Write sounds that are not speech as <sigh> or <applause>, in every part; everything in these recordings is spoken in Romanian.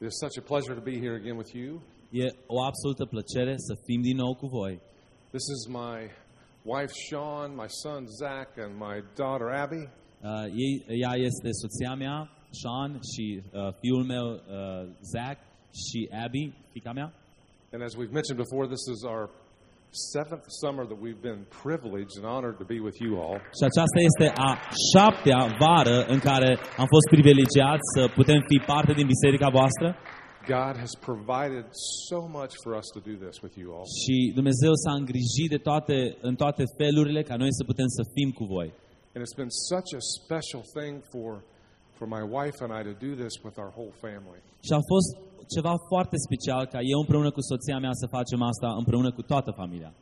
It is such a pleasure to be here again with you. E o absolută plăcere să fim din nou cu voi. This is my wife Sean, my son Zach, and my daughter Abby. Uh, ei, ea este soția mea, Sean, și uh, fiul meu, uh, Zach, și Abby, fica mea. And as we've mentioned before, this is our seventh summer that we've been privileged and honored to be with you all. Și aceasta este a șaptea vară în care am fost privilegiați să putem fi parte din biserica voastră God has provided so much for us to do this with you all. și Dumnezeu s-a îngrijit de toate, în toate felurile ca noi să putem să fim cu voi. And it's been such a special thing for, for my wife and I to do this with our whole family. Și a fost ceva foarte special ca eu împreună cu soția mea să facem asta împreună cu toată familia.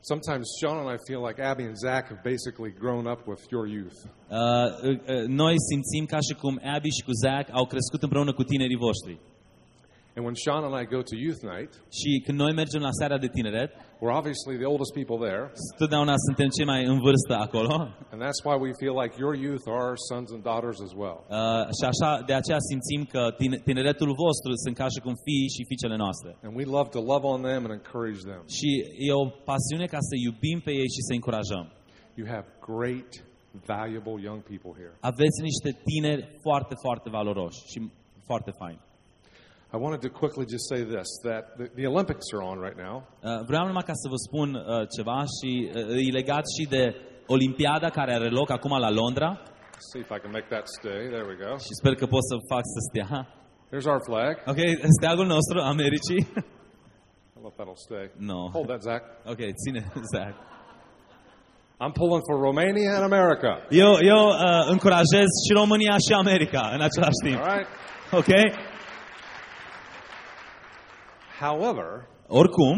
Sometimes Sean and I feel like Abby and Zach have basically grown up with your youth. Uh, uh, noi simțim ca și cum Abby și cu Zach au crescut împreună cu tinerii voștri. And when Sean and I go to youth night, Și când noi mergem la seara de tineret, we're obviously the oldest people there. totdeauna suntem cei mai în vârstă acolo. And that's why we feel like your youth are our sons and daughters as well. Uh, și așa, de aceea simțim că tine- tineretul vostru sunt ca și cum fii și fiicele noastre. And we love to love on them and encourage them. Și e o pasiune ca să iubim pe ei și să încurajăm. You have great, valuable young people here. Aveți niște tineri foarte, foarte valoroși și foarte faini. I wanted to quickly just say this that the, the Olympics are on right now. Uh, vreau numai ca să vă spun uh, ceva și uh, e legat și de Olimpiada care are loc acum la Londra Let's see if I can make that stay. There we go. și sper că pot să fac să stea. There's our flag. I Ok, steagul nostru, Americii. don't know if that'll stay. No. Hold that, Zach. Ok, ține, <laughs> Zach. I'm pulling for Romania and America. Eu, eu uh, încurajez și România și America în același timp. All right. Ok? However, Oricum,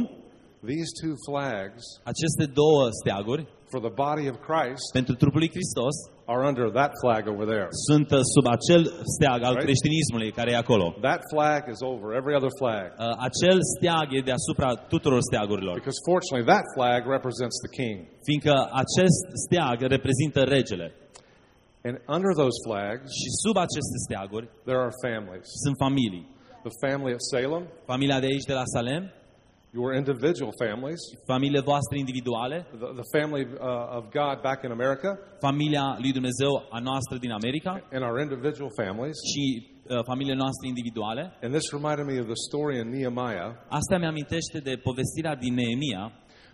these two flags aceste două steaguri for the body of Christ pentru trupul lui Hristos are under that flag over there. sunt uh, sub acel steag al Right. creștinismului care e acolo. That flag is over every other flag. Uh, acel steag e deasupra tuturor steagurilor. Because fortunately, that flag represents the king. Fiindcă acest steag reprezintă regele. And under those flags, Și sub aceste steaguri there are families. sunt familii. The family at Salem, Familia de aici de la Salem, your individual families, familiile voastre individuale, the, the family uh, of God back in America, familia lui Dumnezeu a noastră din America and our individual families. și uh, familiile noastre individuale. And this reminded me of the story in Nehemiah Asta mi-amintește de povestirea din Neemia,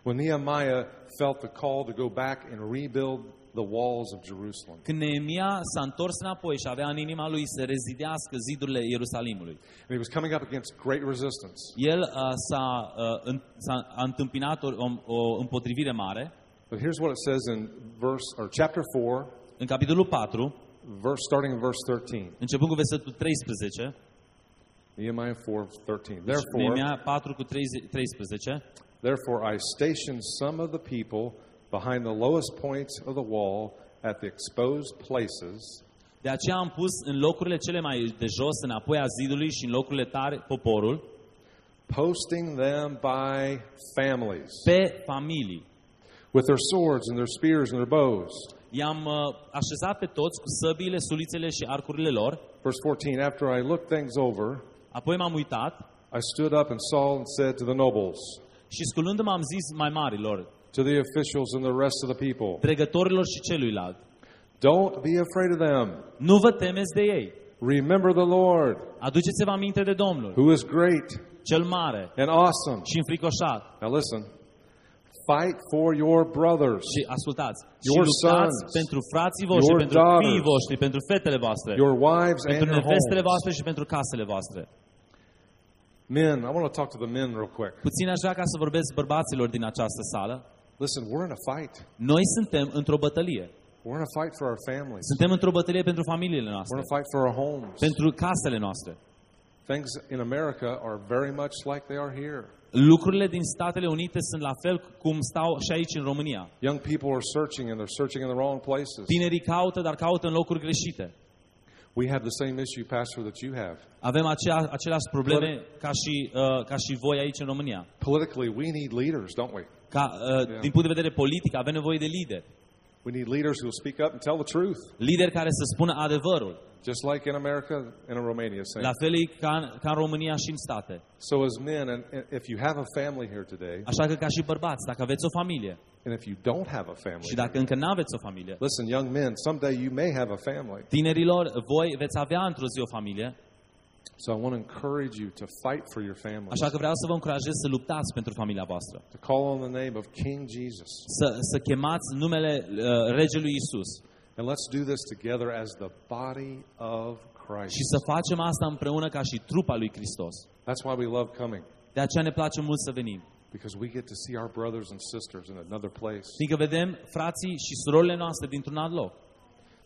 when Nehemiah felt the call to go back and rebuild the walls of Jerusalem. când Neemia s-a întors înapoi și avea în inima lui să rezidească zidurile Ierusalimului. And he was coming up against great resistance. El uh, s-a, uh, în, s-a a întâmpinat o, o, o împotrivire mare. But here's what it says in verse or chapter 4, În capitolul 4, verse starting in verse 13. începând cu versetul 13, Nehemiah 4, 13. Therefore, Neemia 4 cu 30 13, therefore I stationed some of the people behind the lowest points of the wall at the exposed places De aceea am pus în locurile cele mai de jos, înapoi a zidului și în locurile tare, poporul, posting them by families pe familii. with their swords and their spears and their bows. I-am uh, așezat pe toți cu săbiile, sulițele și arcurile lor. Verse 14 After I looked things over, Apoi m-am uitat I stood up and saw and said to the nobles, și sculându-mă am zis mai marilor, to the officials and the rest of the people, dregătorilor și celuilalt, Don't be afraid of them. nu vă temeți de ei. Remember the Lord, Aduceți-vă aminte de Domnul, who is great cel mare and awesome. și înfricoșat. Now listen. Fight for your brothers, Și ascultați, și Your luptați sons, pentru frații voștri, your pentru daughters, fiii voștri, pentru fetele voastre, your wives, and pentru your nevestele homes. voastre și pentru casele voastre. Men, I want to talk to the men real quick. Puțin aș vrea ca să vorbesc bărbaților din această sală. Listen, we're in a fight. Noi suntem într-o bătălie. We're in a fight for our families. Suntem într-o bătălie pentru familiile We're noastre, in a fight for our homes. pentru casele noastre. Things in America are very much like they are here. Lucrurile din Statele Unite sunt la fel cum stau și aici în România. Young people are searching and they're searching in the wrong places. Tinerii caută, dar caută în locuri greșite. We have the same issue, Pastor, that you have. Avem acea, aceleași probleme ca și, uh, ca și voi aici în România. Politically, we need leaders, don't we? Ca, uh, Din punct de vedere politic, avem nevoie de lideri. We need leaders who will speak up and tell the truth. Lideri care să spună adevărul. Just like in America and in Romania, same. La fel e ca, în- ca în România și în state. So as men, and and if you have a family here today, Așa că ca și bărbați, dacă aveți o familie and if you don't have a family, și dacă încă nu aveți o familie, listen, young men, someday you may have a family. tinerilor, voi veți avea într-o zi o familie, So I want to encourage you to fight for your family, așa că vreau să vă încurajez să luptați pentru familia voastră. to call on the name of King Jesus. Să, să chemați numele uh, Regelui Isus And let's do this together as the body of Christ. și să facem asta împreună ca și trupa lui Hristos. That's why we love coming, De aceea ne place mult să venim. because we get to see our brothers and sisters in another place. Fiindcă vedem frații și surorile noastre dintr-un alt loc.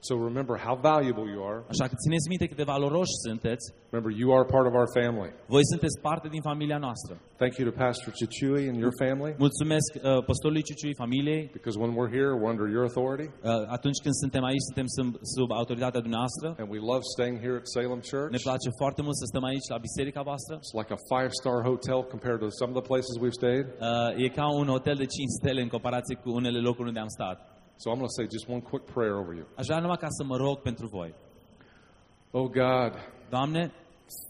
So remember how valuable you are. Așa că țineți minte cât de valoroși sunteți. Remember, you are part of our family. Voi sunteți parte din familia noastră. Thank you to Pastor Chichui and your family, Mulțumesc uh, păstorului Ciuciui, familiei. because when we're here, we're under your authority. Uh, atunci când suntem aici, suntem sub, sub autoritatea dumneavoastră. And we love staying here at Salem Church. Ne place foarte mult să stăm aici la biserica voastră. It's like a five star hotel compared to some of the places we've stayed. Uh, e ca un hotel de 5 stele în comparație cu unele locuri unde am stat. So I'm going to say just one quick prayer over you. Aș vrea numai ca să mă rog pentru voi. Oh God, Doamne,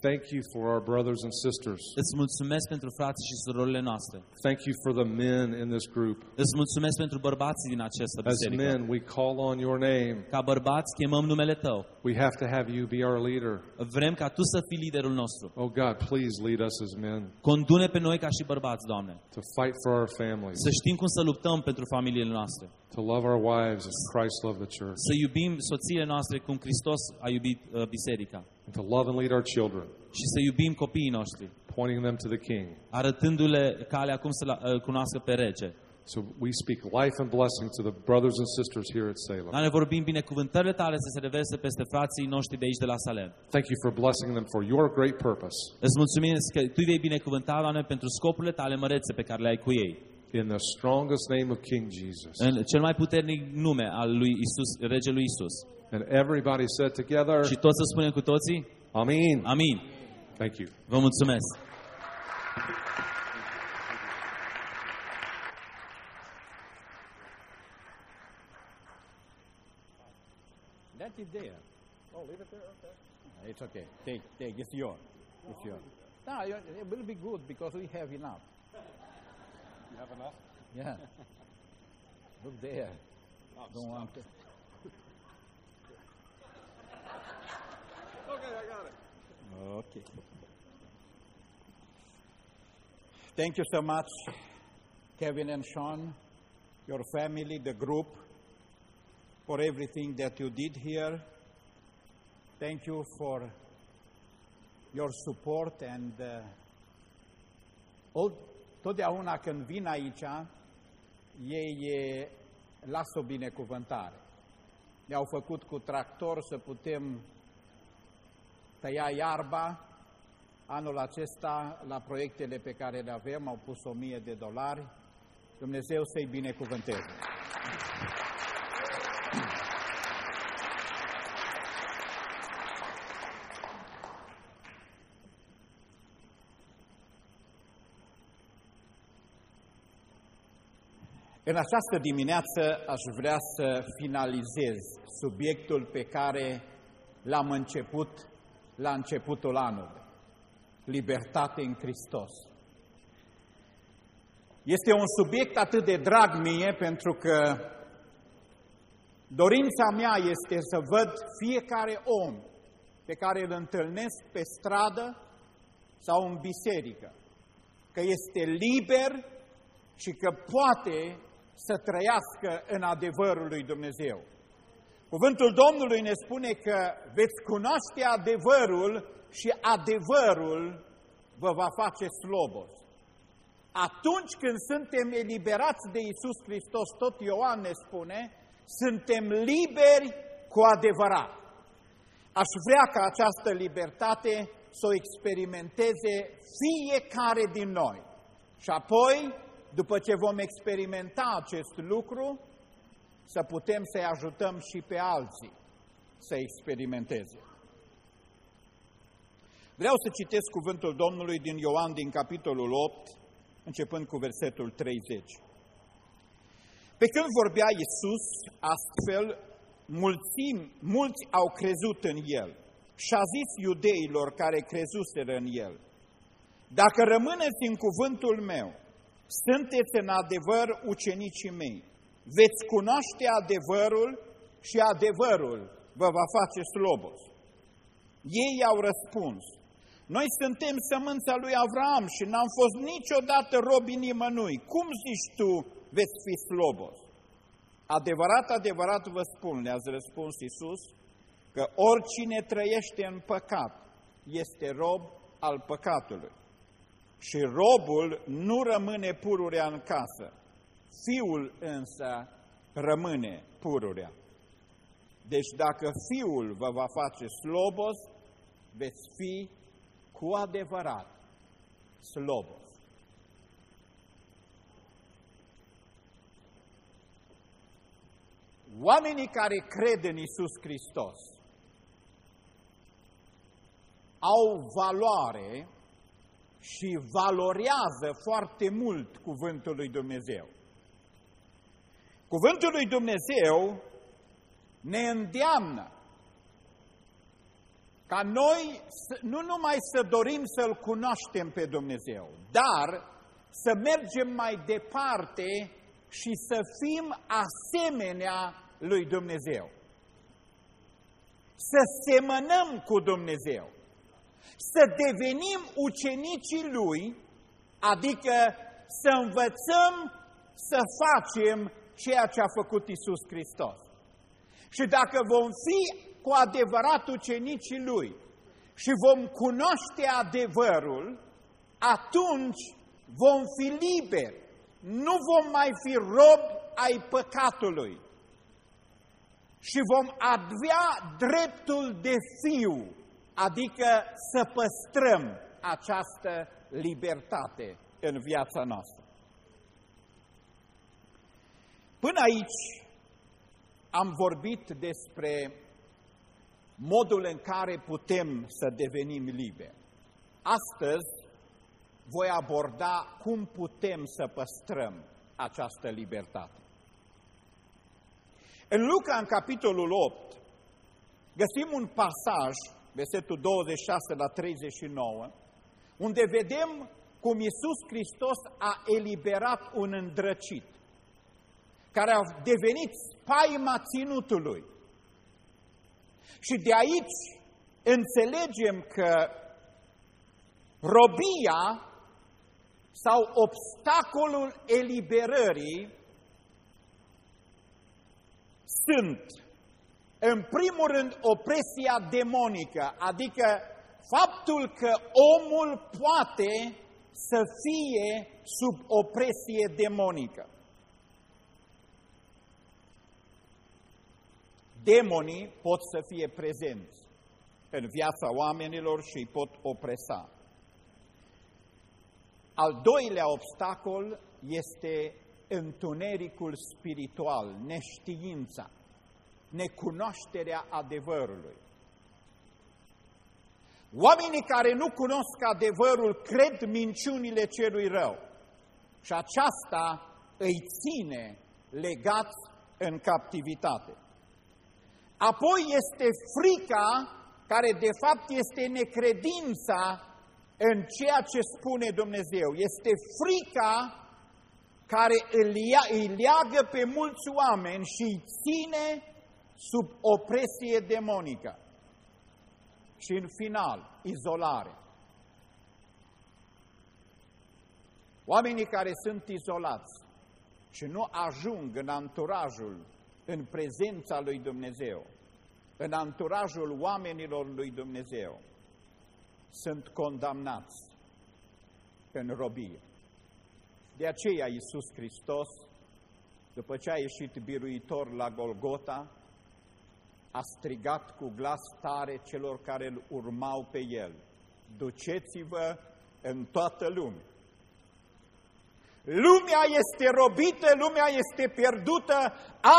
thank you for our brothers and sisters. îți mulțumesc pentru frații și surorile noastre. Thank you for the men in this group. Îți mulțumesc pentru bărbații din această As biserică. men, we call on your name. Ca bărbați, chemăm numele Tău. We have to have you be our leader. Vrem ca Tu să fii liderul nostru. Oh God, please lead us as men Condune pe noi ca și bărbați, Doamne. to fight for our families, Să știm cum să luptăm pentru familiile noastre. to love our wives as Christ loved the church, Să iubim soțiile noastre cum Hristos a iubit uh, biserica. And to love and lead our children, Și să iubim copiii noștri, pointing them to the King. arătându-le calea cum să îl cunoască pe rege. So we speak life and blessing to the brothers and sisters here at Salem. Dar ne vorbim binecuvântările tale să se reverse peste frații noștri de aici de la Salem. Thank you for blessing them for your great purpose. Îți mulțumim că Tu vei binecuvânta, Doamne, pentru scopurile tale mărețe pe care le ai cu ei. In the strongest name of King Jesus. În cel mai puternic nume al lui Isus, regelui Isus. And everybody said together, Și toți să spunem cu toții? Amen. Amin. Thank you. Vă mulțumesc. That is there. Oh, leave it there. Okay. It's okay. Take, take. It's yours. It's yours. No, you- it will be good because we have enough. You have enough? Yeah. Look there. Oh, Don't want to. Okay, I got it. Okay. Thank you so much, Kevin and Sean, your family, the group, for everything that you did here. Thank you for your support and uh, all, totdeauna când vin aici, ei eh, lasă o binecuvântare. Ne-au făcut cu tractor să putem tăia iarba. Anul acesta, la proiectele pe care le avem, au pus o mie de dolari. Dumnezeu să-i binecuvânteze. În această dimineață aș vrea să finalizez subiectul pe care l-am început la începutul anului. Libertate în Hristos. Este un subiect atât de drag mie pentru că dorința mea este să văd fiecare om pe care îl întâlnesc pe stradă sau în biserică, că este liber și că poate să trăiască în adevărul lui Dumnezeu. Cuvântul Domnului ne spune că veți cunoaște adevărul și adevărul vă va face slobos. Atunci când suntem eliberați de Isus Hristos, tot Ioan ne spune, suntem liberi cu adevărat. Aș vrea ca această libertate să o experimenteze fiecare din noi. Și apoi, după ce vom experimenta acest lucru, să putem să-i ajutăm și pe alții să experimenteze. Vreau să citesc cuvântul Domnului din Ioan din capitolul 8, începând cu versetul 30. Pe când vorbea Iisus astfel, mulțim, mulți au crezut în El și a zis iudeilor care crezuseră în El, Dacă rămâneți în cuvântul meu, sunteți în adevăr ucenicii mei, veți cunoaște adevărul și adevărul vă va face slobos. Ei au răspuns, noi suntem sămânța lui Avram și n-am fost niciodată robi nimănui. Cum zici tu veți fi slobos? Adevărat, adevărat vă spun, le-ați răspuns Iisus, că oricine trăiește în păcat este rob al păcatului. Și robul nu rămâne pururea în casă, fiul însă rămâne pururea. Deci dacă fiul vă va face slobos, veți fi cu adevărat slobos. Oamenii care cred în Isus Hristos au valoare și valorează foarte mult cuvântul lui Dumnezeu. Cuvântul lui Dumnezeu ne îndeamnă ca noi nu numai să dorim să-L cunoaștem pe Dumnezeu, dar să mergem mai departe și să fim asemenea lui Dumnezeu. Să semănăm cu Dumnezeu, să devenim ucenicii Lui, adică să învățăm să facem ceea ce a făcut Isus Hristos. Și dacă vom fi cu adevărat ucenicii Lui și vom cunoaște adevărul, atunci vom fi liberi, nu vom mai fi robi ai păcatului și vom avea dreptul de fiu, adică să păstrăm această libertate în viața noastră. Până aici am vorbit despre modul în care putem să devenim liberi. Astăzi voi aborda cum putem să păstrăm această libertate. În Luca, în capitolul 8, găsim un pasaj, versetul 26 la 39, unde vedem cum Iisus Hristos a eliberat un îndrăcit, care a devenit spaima ținutului. Și de aici înțelegem că robia sau obstacolul eliberării sunt, în primul rând, opresia demonică, adică faptul că omul poate să fie sub opresie demonică. Demonii pot să fie prezenți în viața oamenilor și îi pot opresa. Al doilea obstacol este întunericul spiritual, neștiința, necunoașterea adevărului. Oamenii care nu cunosc adevărul cred minciunile celui rău și aceasta îi ține legați în captivitate. Apoi este frica, care de fapt este necredința în ceea ce spune Dumnezeu. Este frica care îl, ia, îi leagă pe mulți oameni și îi ține sub opresie demonică. Și în final, izolare. Oamenii care sunt izolați și nu ajung în anturajul în prezența lui Dumnezeu, în anturajul oamenilor lui Dumnezeu, sunt condamnați în robie. De aceea Iisus Hristos, după ce a ieșit biruitor la Golgota, a strigat cu glas tare celor care îl urmau pe el, duceți-vă în toată lumea Lumea este robită, lumea este pierdută,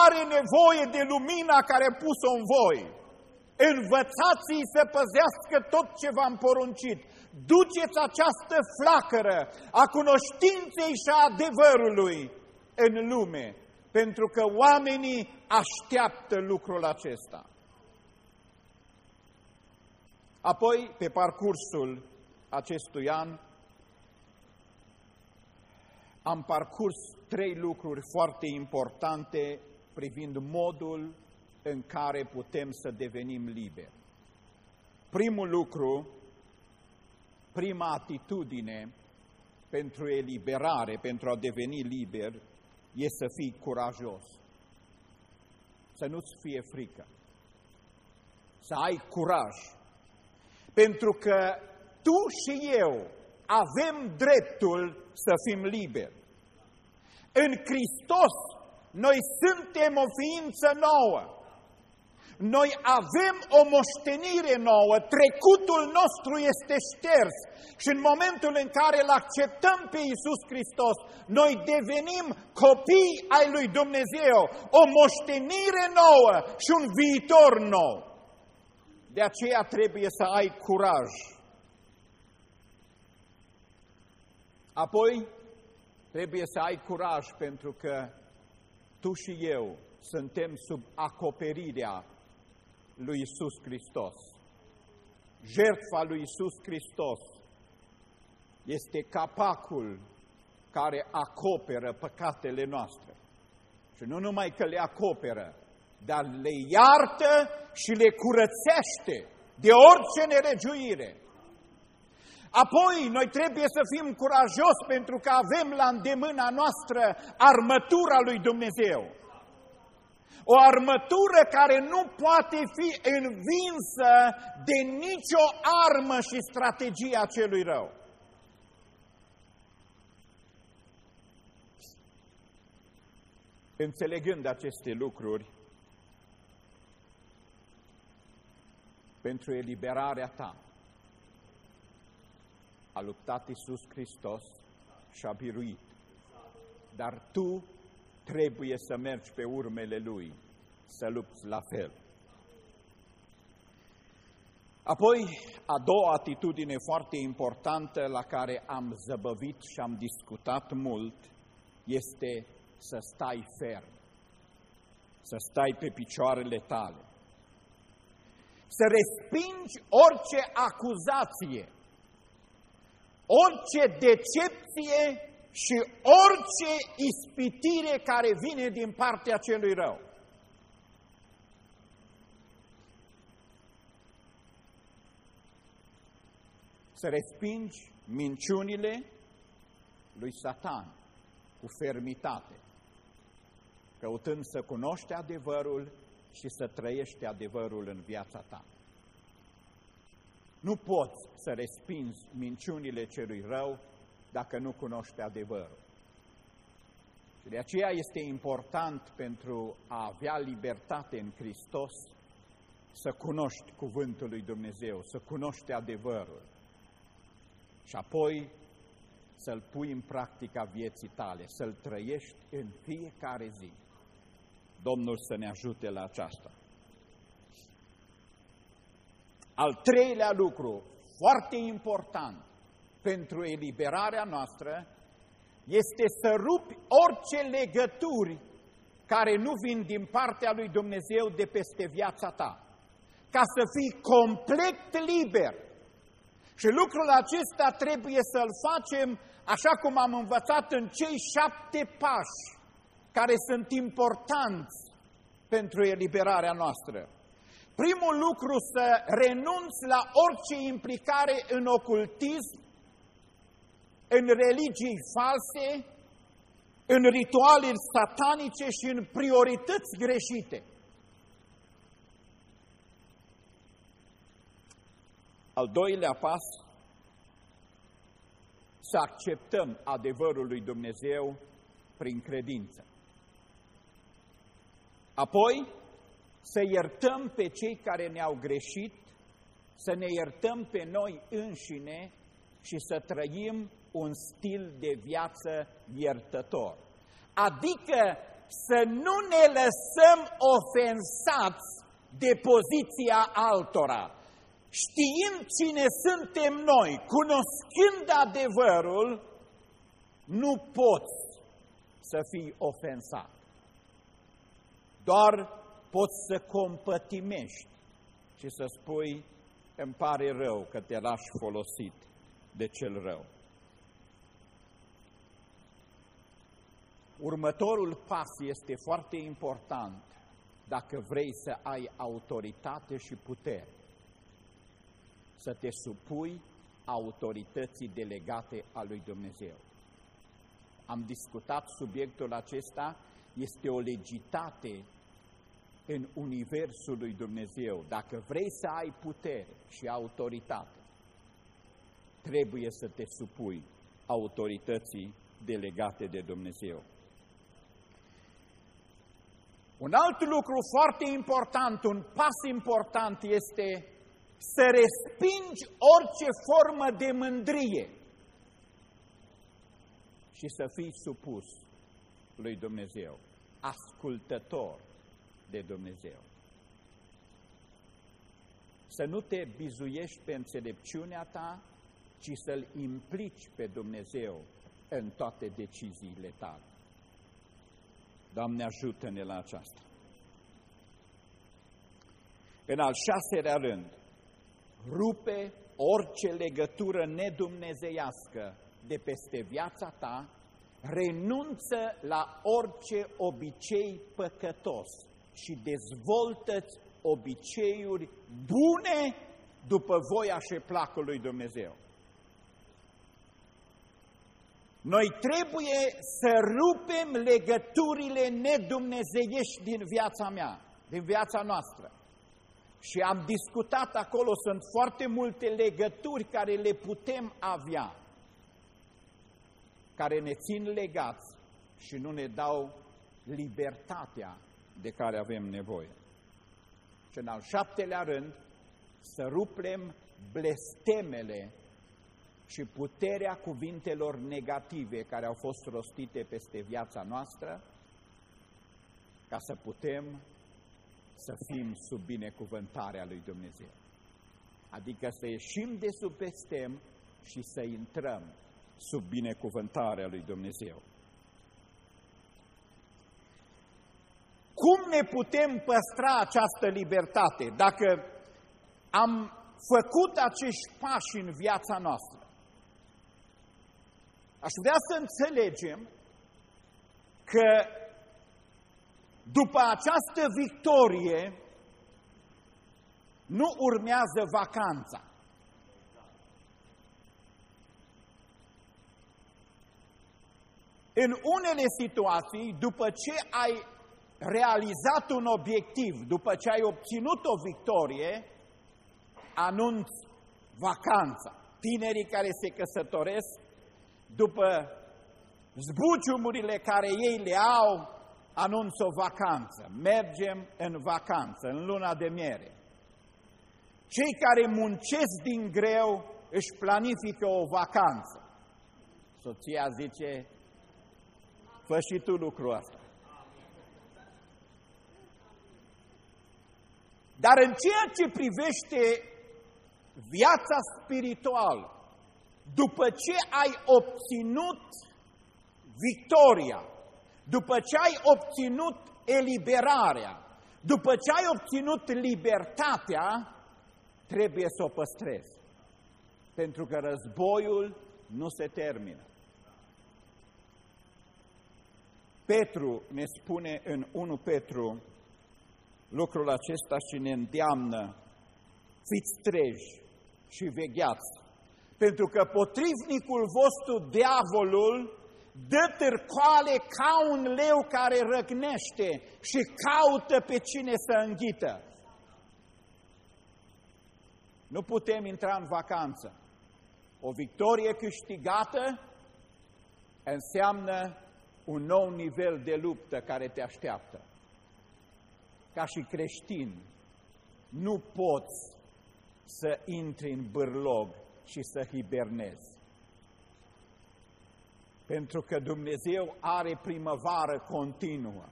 are nevoie de lumina care a pus-o în voi. Învățați-i să păzească tot ce v-am poruncit. Duceți această flacără a cunoștinței și a adevărului în lume, pentru că oamenii așteaptă lucrul acesta. Apoi, pe parcursul acestui an, am parcurs trei lucruri foarte importante privind modul în care putem să devenim liberi. Primul lucru, prima atitudine pentru eliberare, pentru a deveni liber, e să fii curajos. Să nu-ți fie frică. Să ai curaj. Pentru că tu și eu avem dreptul să fim liberi. În Hristos noi suntem o ființă nouă. Noi avem o moștenire nouă, trecutul nostru este șters și în momentul în care îl acceptăm pe Iisus Hristos, noi devenim copii ai lui Dumnezeu, o moștenire nouă și un viitor nou. De aceea trebuie să ai curaj. Apoi, trebuie să ai curaj pentru că tu și eu suntem sub acoperirea lui Isus Hristos. Jertfa lui Isus Hristos este capacul care acoperă păcatele noastre. Și nu numai că le acoperă, dar le iartă și le curățește de orice neregiuire. Apoi, noi trebuie să fim curajos pentru că avem la îndemâna noastră armătura lui Dumnezeu. O armătură care nu poate fi învinsă de nicio armă și strategie a celui rău. Înțelegând aceste lucruri, pentru eliberarea ta, a luptat Iisus Hristos și a biruit. Dar tu trebuie să mergi pe urmele Lui, să lupți la fel. Apoi, a doua atitudine foarte importantă la care am zăbăvit și am discutat mult este să stai ferm, să stai pe picioarele tale, să respingi orice acuzație, orice decepție și orice ispitire care vine din partea celui rău. Să respingi minciunile lui Satan cu fermitate, căutând să cunoști adevărul și să trăiești adevărul în viața ta. Nu poți să respingi minciunile celui rău dacă nu cunoști adevărul. Și de aceea este important pentru a avea libertate în Hristos să cunoști cuvântul lui Dumnezeu, să cunoști adevărul și apoi să-l pui în practica vieții tale, să-l trăiești în fiecare zi. Domnul să ne ajute la aceasta. Al treilea lucru, foarte important, pentru eliberarea noastră este să rupi orice legături care nu vin din partea lui Dumnezeu de peste viața ta, ca să fii complet liber. Și lucrul acesta trebuie să-l facem așa cum am învățat în cei șapte pași care sunt importanți pentru eliberarea noastră. Primul lucru să renunți la orice implicare în ocultism, în religii false, în rituale satanice și în priorități greșite. Al doilea pas, să acceptăm adevărul lui Dumnezeu prin credință. Apoi, să iertăm pe cei care ne-au greșit, să ne iertăm pe noi înșine și să trăim un stil de viață iertător. Adică să nu ne lăsăm ofensați de poziția altora. Știind cine suntem noi, cunoscând adevărul, nu poți să fii ofensat. Doar poți să compătimești și să spui, îmi pare rău că te lași folosit de cel rău. Următorul pas este foarte important dacă vrei să ai autoritate și putere. Să te supui autorității delegate a lui Dumnezeu. Am discutat subiectul acesta, este o legitate în Universul lui Dumnezeu. Dacă vrei să ai putere și autoritate, trebuie să te supui autorității delegate de Dumnezeu. Un alt lucru foarte important, un pas important este să respingi orice formă de mândrie și să fii supus lui Dumnezeu, ascultător de Dumnezeu. Să nu te bizuiești pe înțelepciunea ta, ci să-L implici pe Dumnezeu în toate deciziile tale. Doamne, ajută-ne la aceasta. În al șaselea rând, rupe orice legătură nedumnezeiască de peste viața ta, renunță la orice obicei păcătos și dezvoltă obiceiuri bune după voia și placul lui Dumnezeu. Noi trebuie să rupem legăturile nedumnezeiești din viața mea, din viața noastră. Și am discutat acolo, sunt foarte multe legături care le putem avea, care ne țin legați și nu ne dau libertatea de care avem nevoie. Și în al șaptelea rând, să rupem blestemele și puterea cuvintelor negative care au fost rostite peste viața noastră, ca să putem să fim sub binecuvântarea lui Dumnezeu. Adică să ieșim de sub pestem și să intrăm sub binecuvântarea lui Dumnezeu. Cum ne putem păstra această libertate dacă am făcut acești pași în viața noastră? Aș vrea să înțelegem că după această victorie nu urmează vacanța. În unele situații, după ce ai realizat un obiectiv, după ce ai obținut o victorie, anunți vacanța. Tinerii care se căsătoresc, după zbuciumurile care ei le au, anunț o vacanță. Mergem în vacanță, în luna de miere. Cei care muncesc din greu își planifică o vacanță. Soția zice, fă și tu lucrul ăsta. Dar în ceea ce privește viața spirituală, după ce ai obținut victoria, după ce ai obținut eliberarea, după ce ai obținut libertatea, trebuie să o păstrezi. Pentru că războiul nu se termină. Petru ne spune în 1 Petru lucrul acesta și ne îndeamnă, fiți treji și vegheați, pentru că potrivnicul vostru, diavolul, dă târcoale ca un leu care răgnește și caută pe cine să înghită. Nu putem intra în vacanță. O victorie câștigată înseamnă un nou nivel de luptă care te așteaptă. Ca și creștin, nu poți să intri în bârlog și să hibernezi pentru că Dumnezeu are primăvară continuă.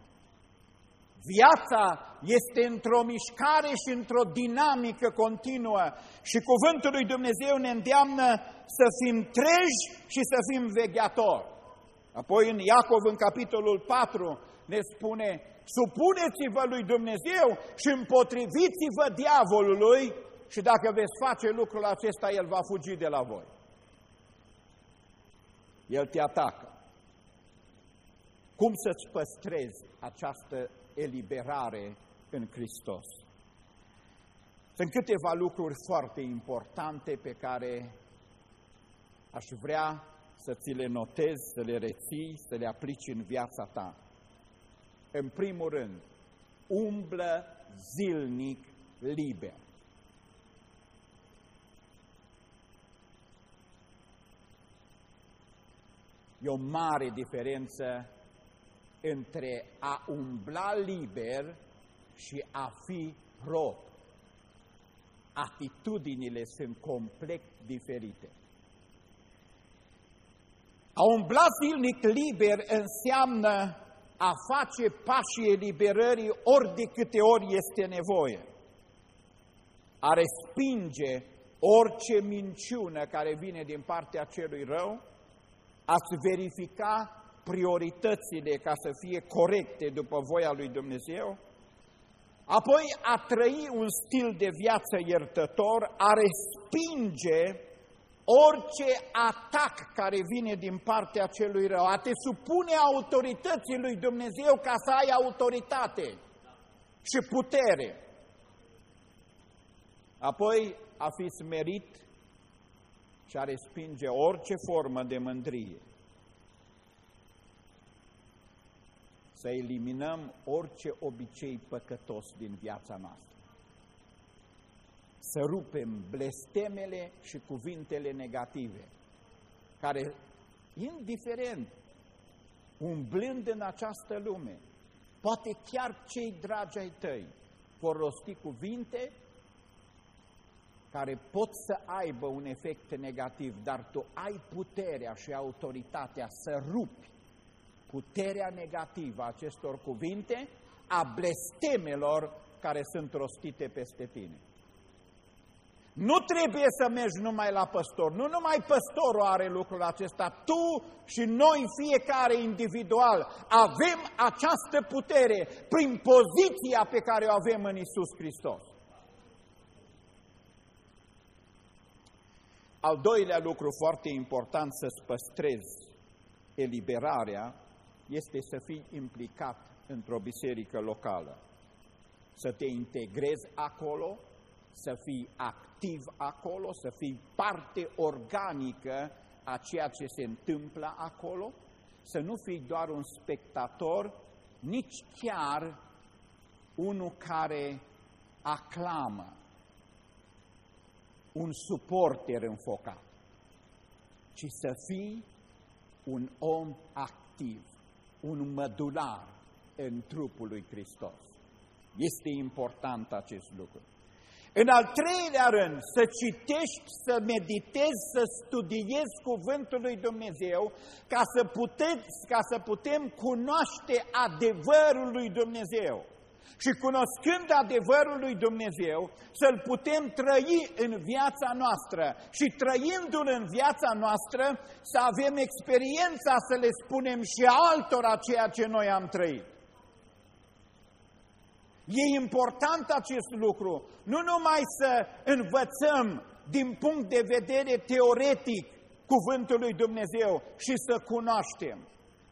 Viața este într-o mișcare și într-o dinamică continuă și cuvântul lui Dumnezeu ne îndeamnă să fim treji și să fim vegheatori. Apoi în Iacov, în capitolul 4, ne spune, Supuneți-vă lui Dumnezeu și împotriviți-vă diavolului și dacă veți face lucrul acesta, el va fugi de la voi. El te atacă. Cum să-ți păstrezi această eliberare în Hristos? Sunt câteva lucruri foarte importante pe care aș vrea să ți le notezi, să le reții, să le aplici în viața ta. În primul rând, umblă zilnic liber. E o mare diferență între a umbla liber și a fi rob. Atitudinile sunt complet diferite. A umbla zilnic liber înseamnă a face pașii eliberării ori de câte ori este nevoie. A respinge orice minciună care vine din partea celui rău, a-ți verifica prioritățile ca să fie corecte după voia lui Dumnezeu, apoi a trăi un stil de viață iertător, a respinge orice atac care vine din partea celui rău, a te supune autorității lui Dumnezeu ca să ai autoritate și putere. Apoi a fi smerit și a respinge orice formă de mândrie. Să eliminăm orice obicei păcătos din viața noastră. Să rupem blestemele și cuvintele negative, care, indiferent, umblând în această lume, poate chiar cei dragi ai tăi vor rosti cuvinte care pot să aibă un efect negativ, dar tu ai puterea și autoritatea să rupi puterea negativă a acestor cuvinte, a blestemelor care sunt rostite peste tine. Nu trebuie să mergi numai la păstor, nu numai păstorul are lucrul acesta, tu și noi fiecare individual avem această putere prin poziția pe care o avem în Isus Hristos. Al doilea lucru foarte important să-ți păstrezi eliberarea este să fii implicat într-o biserică locală. Să te integrezi acolo, să fii activ acolo, să fii parte organică a ceea ce se întâmplă acolo, să nu fii doar un spectator, nici chiar unul care aclamă, un suporter înfocat, ci să fii un om activ, un mădular în trupul lui Hristos. Este important acest lucru. În al treilea rând, să citești, să meditezi, să studiezi Cuvântul lui Dumnezeu ca să, puteți, ca să putem cunoaște adevărul lui Dumnezeu și cunoscând adevărul lui Dumnezeu, să-L putem trăi în viața noastră și trăindu-L în viața noastră, să avem experiența să le spunem și altora ceea ce noi am trăit. E important acest lucru, nu numai să învățăm din punct de vedere teoretic cuvântul lui Dumnezeu și să cunoaștem,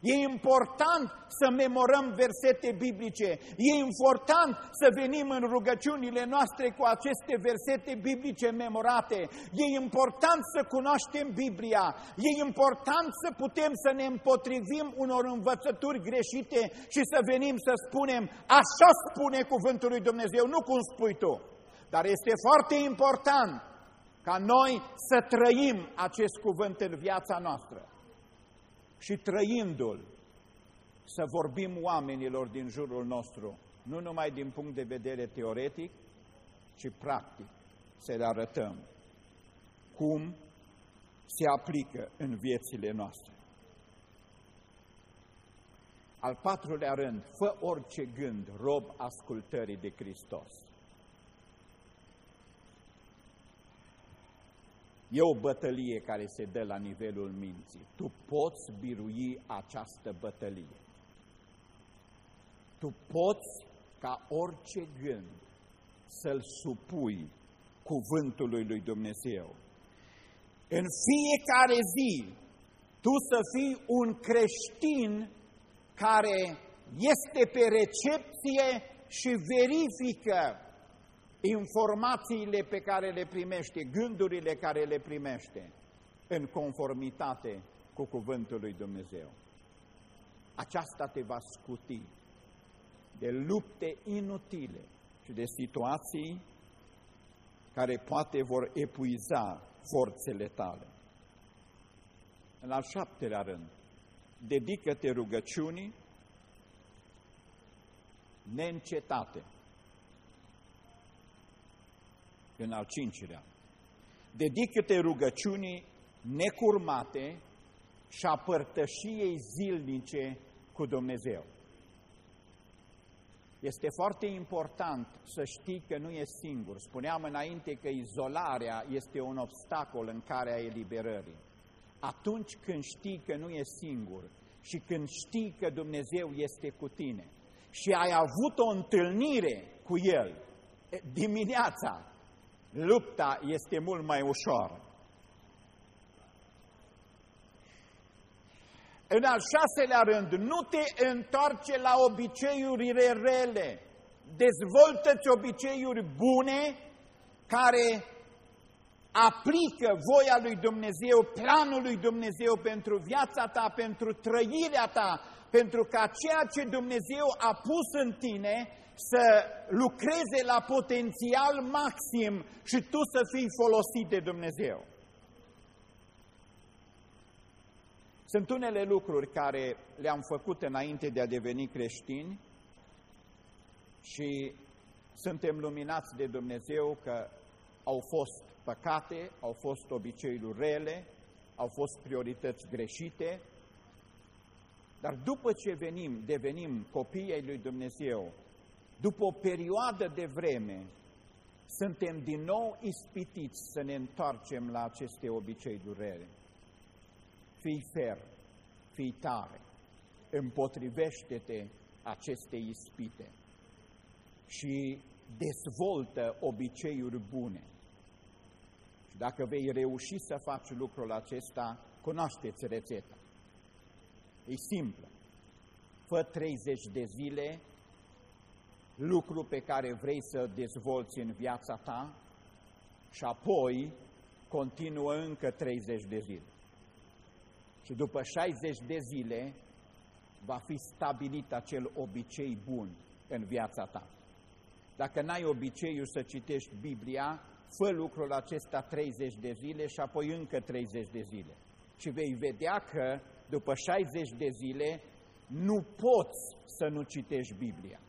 E important să memorăm versete biblice. E important să venim în rugăciunile noastre cu aceste versete biblice memorate. E important să cunoaștem Biblia. E important să putem să ne împotrivim unor învățături greșite și să venim să spunem, așa spune cuvântul lui Dumnezeu, nu cum spui tu. Dar este foarte important ca noi să trăim acest cuvânt în viața noastră și trăindu-l, să vorbim oamenilor din jurul nostru, nu numai din punct de vedere teoretic, ci practic, să le arătăm cum se aplică în viețile noastre. Al patrulea rând, fă orice gând, rob ascultării de Hristos. E o bătălie care se dă la nivelul minții. Tu poți birui această bătălie. tu poți ca orice gând să-l supui cuvântului lui Dumnezeu. În fiecare zi, tu să fii un creștin care este pe recepție și verifică informațiile pe care le primește, gândurile care le primește, în conformitate cu cuvântul lui Dumnezeu. Aceasta te va scuti de lupte inutile și de situații care poate vor epuiza forțele tale. În al șaptelea rând, dedică-te rugăciunii neîncetate. În al cincilea, dedică-te rugăciunii necurmate și a părtășiei zilnice cu Dumnezeu. Este foarte important să știi că nu e singur. Spuneam înainte că izolarea este un obstacol în care a eliberării. Atunci când știi că nu e singur și când știi că Dumnezeu este cu tine și ai avut o întâlnire cu El, dimineața, lupta este mult mai ușoară. În al șaselea rând, nu te întoarce la obiceiurile rele. Dezvoltă-ți obiceiuri bune care aplică voia lui Dumnezeu, planul lui Dumnezeu pentru viața ta, pentru trăirea ta, pentru ca ceea ce Dumnezeu a pus în tine să lucreze la potențial maxim și tu să fii folosit de Dumnezeu. Sunt unele lucruri care le-am făcut înainte de a deveni creștini și suntem luminați de Dumnezeu că au fost păcate, au fost obiceiuri rele, au fost priorități greșite, dar după ce venim, devenim copii ai lui Dumnezeu, după o perioadă de vreme, suntem din nou ispitiți să ne întoarcem la aceste obiceiuri rele fii ferm, fii tare, împotrivește-te acestei ispite și dezvoltă obiceiuri bune. Și dacă vei reuși să faci lucrul acesta, cunoașteți rețeta. E simplă. Fă 30 de zile lucru pe care vrei să dezvolți în viața ta și apoi continuă încă 30 de zile și după 60 de zile va fi stabilit acel obicei bun în viața ta. Dacă n-ai obiceiul să citești Biblia, fă lucrul acesta 30 de zile și apoi încă 30 de zile. Și vei vedea că după 60 de zile nu poți să nu citești Biblia.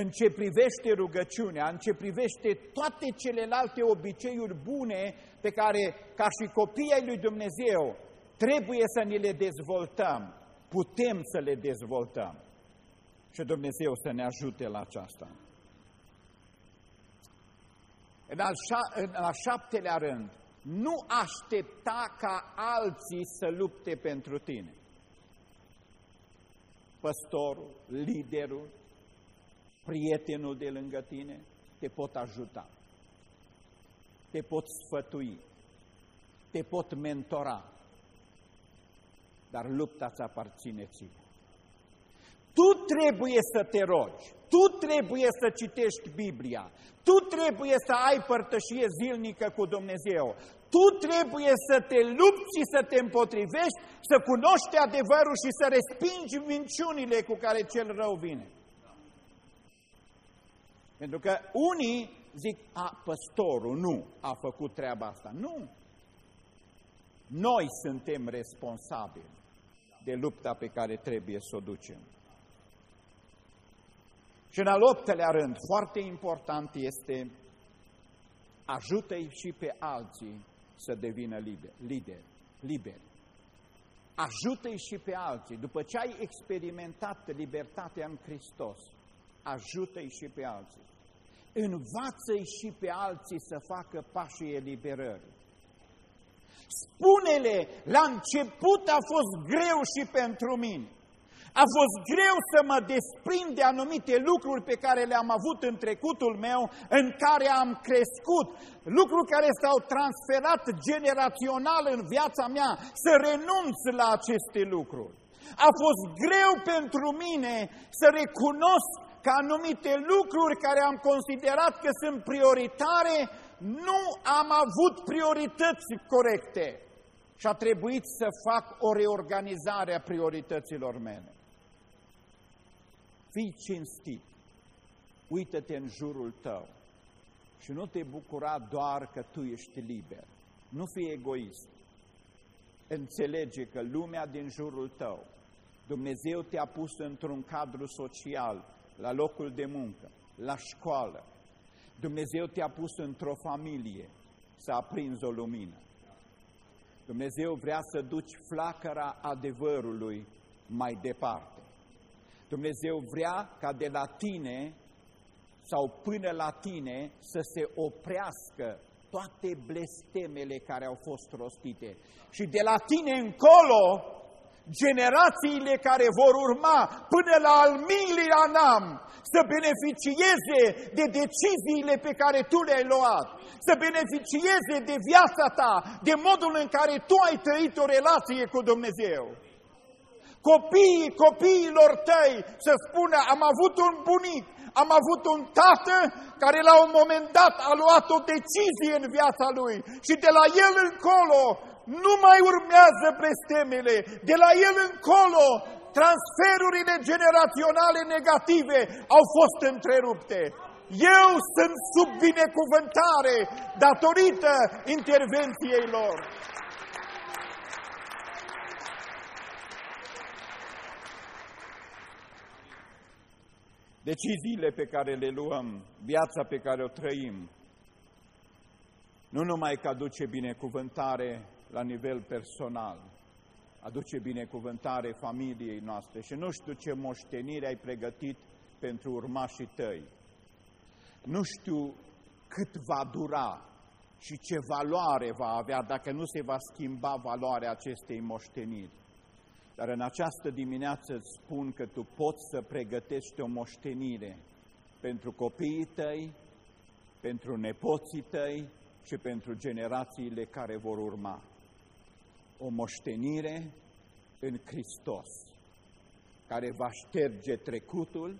În ce privește rugăciunea, în ce privește toate celelalte obiceiuri bune pe care, ca și copii ai lui Dumnezeu, trebuie să ni le dezvoltăm, putem să le dezvoltăm. Și Dumnezeu să ne ajute la aceasta. În al, șa- în al șaptelea rând, nu aștepta ca alții să lupte pentru tine. Păstorul, liderul, prietenul de lângă tine te pot ajuta, te pot sfătui, te pot mentora, dar lupta ți aparține ție. Tu trebuie să te rogi, tu trebuie să citești Biblia, tu trebuie să ai părtășie zilnică cu Dumnezeu, tu trebuie să te lupți și să te împotrivești, să cunoști adevărul și să respingi minciunile cu care cel rău vine. Pentru că unii zic, a, păstorul nu a făcut treaba asta. Nu! Noi suntem responsabili de lupta pe care trebuie să o ducem. Și în al optelea rând, foarte important este ajută-i și pe alții să devină liber, lider, liberi. Ajută-i și pe alții. După ce ai experimentat libertatea în Hristos, ajută-i și pe alții învață-i și pe alții să facă pașii eliberării. Spune-le, la început a fost greu și pentru mine. A fost greu să mă desprind de anumite lucruri pe care le-am avut în trecutul meu, în care am crescut, lucruri care s-au transferat generațional în viața mea, să renunț la aceste lucruri. A fost greu pentru mine să recunosc că anumite lucruri care am considerat că sunt prioritare, nu am avut priorități corecte. Și a trebuit să fac o reorganizare a priorităților mele. Fii cinstit, uită-te în jurul tău și nu te bucura doar că tu ești liber. Nu fi egoist. Înțelege că lumea din jurul tău, Dumnezeu te-a pus într-un cadru social, la locul de muncă, la școală. Dumnezeu te-a pus într-o familie, să aprinzi o lumină. Dumnezeu vrea să duci flacăra adevărului mai departe. Dumnezeu vrea ca de la tine sau până la tine să se oprească toate blestemele care au fost rostite. Și de la tine încolo, generațiile care vor urma până la al miilea nam să beneficieze de deciziile pe care tu le-ai luat, să beneficieze de viața ta, de modul în care tu ai trăit o relație cu Dumnezeu. Copiii copiilor tăi să spună, am avut un bunic, am avut un tată care la un moment dat a luat o decizie în viața lui și de la el încolo nu mai urmează blestemele, de la el încolo transferurile generaționale negative au fost întrerupte. Eu sunt sub binecuvântare datorită intervenției lor. deciziile pe care le luăm, viața pe care o trăim, nu numai că aduce binecuvântare la nivel personal, aduce binecuvântare familiei noastre și nu știu ce moștenire ai pregătit pentru urmașii tăi. Nu știu cât va dura și ce valoare va avea dacă nu se va schimba valoarea acestei moșteniri. Dar în această dimineață îți spun că tu poți să pregătești o moștenire pentru copiii tăi, pentru nepoții tăi și pentru generațiile care vor urma. O moștenire în Hristos, care va șterge trecutul,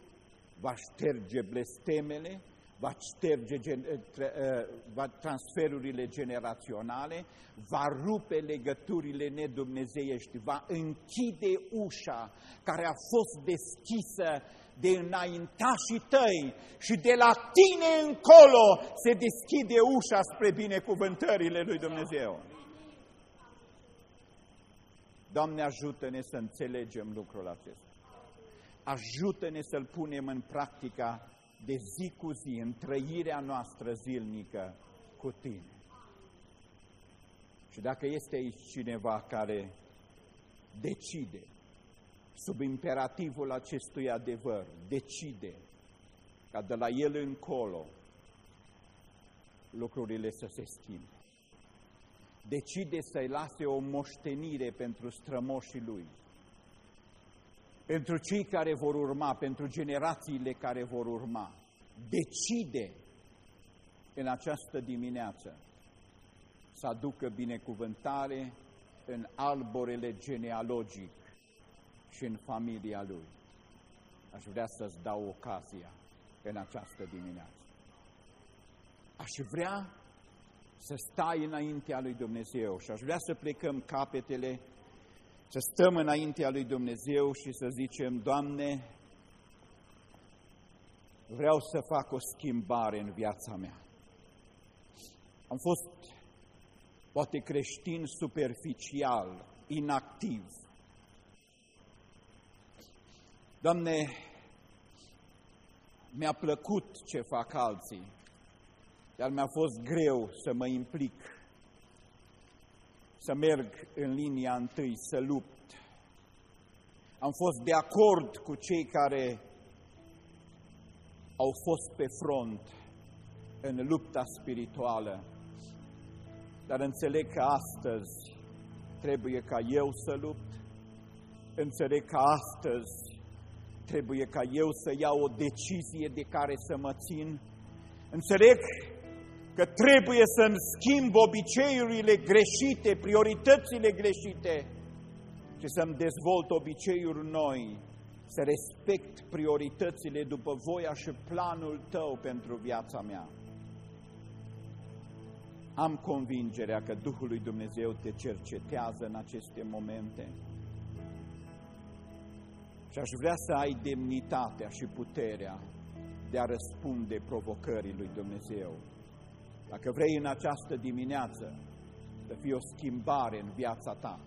va șterge blestemele, va șterge gen, eh, eh, va transferurile generaționale, va rupe legăturile nedumnezeiești, va închide ușa care a fost deschisă de înaintașii tăi și de la tine încolo se deschide ușa spre binecuvântările lui Dumnezeu. Doamne, ajută-ne să înțelegem lucrul acesta. Ajută-ne să-l punem în practica de zi cu zi, în trăirea noastră zilnică cu Tine. Și dacă este aici cineva care decide, sub imperativul acestui adevăr, decide ca de la el încolo lucrurile să se schimbe. Decide să-i lase o moștenire pentru strămoșii lui, pentru cei care vor urma, pentru generațiile care vor urma. Decide în această dimineață să aducă binecuvântare în alborele genealogic și în familia lui. Aș vrea să-ți dau ocazia în această dimineață. Aș vrea să stai înaintea lui Dumnezeu și aș vrea să plecăm capetele să stăm înaintea lui Dumnezeu și să zicem, Doamne, vreau să fac o schimbare în viața mea. Am fost poate creștin superficial, inactiv. Doamne, mi-a plăcut ce fac alții, dar mi-a fost greu să mă implic să merg în linia întâi, să lupt. Am fost de acord cu cei care au fost pe front în lupta spirituală, dar înțeleg că astăzi trebuie ca eu să lupt, Înțeleg că astăzi trebuie ca eu să iau o decizie de care să mă țin. Înțeleg că trebuie să-mi schimb obiceiurile greșite, prioritățile greșite și să-mi dezvolt obiceiuri noi, să respect prioritățile după voia și planul tău pentru viața mea. Am convingerea că Duhul lui Dumnezeu te cercetează în aceste momente. Și aș vrea să ai demnitatea și puterea de a răspunde provocării lui Dumnezeu. Dacă vrei în această dimineață să fie o schimbare în viața ta,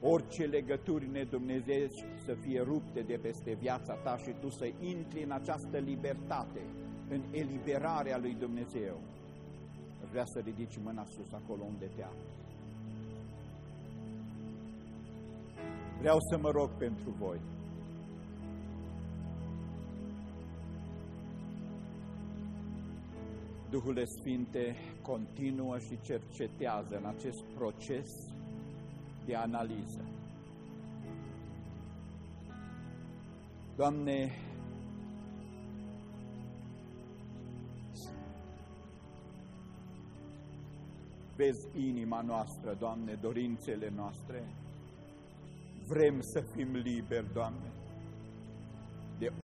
orice legături nedumnezeiești să fie rupte de peste viața ta și tu să intri în această libertate, în eliberarea lui Dumnezeu, vrea să ridici mâna sus acolo unde te afli. Vreau să mă rog pentru voi. Duhul Sfinte continuă și cercetează în acest proces de analiză. Doamne, vezi inima noastră, Doamne, dorințele noastre, Vrem să fim liberi, Doamne.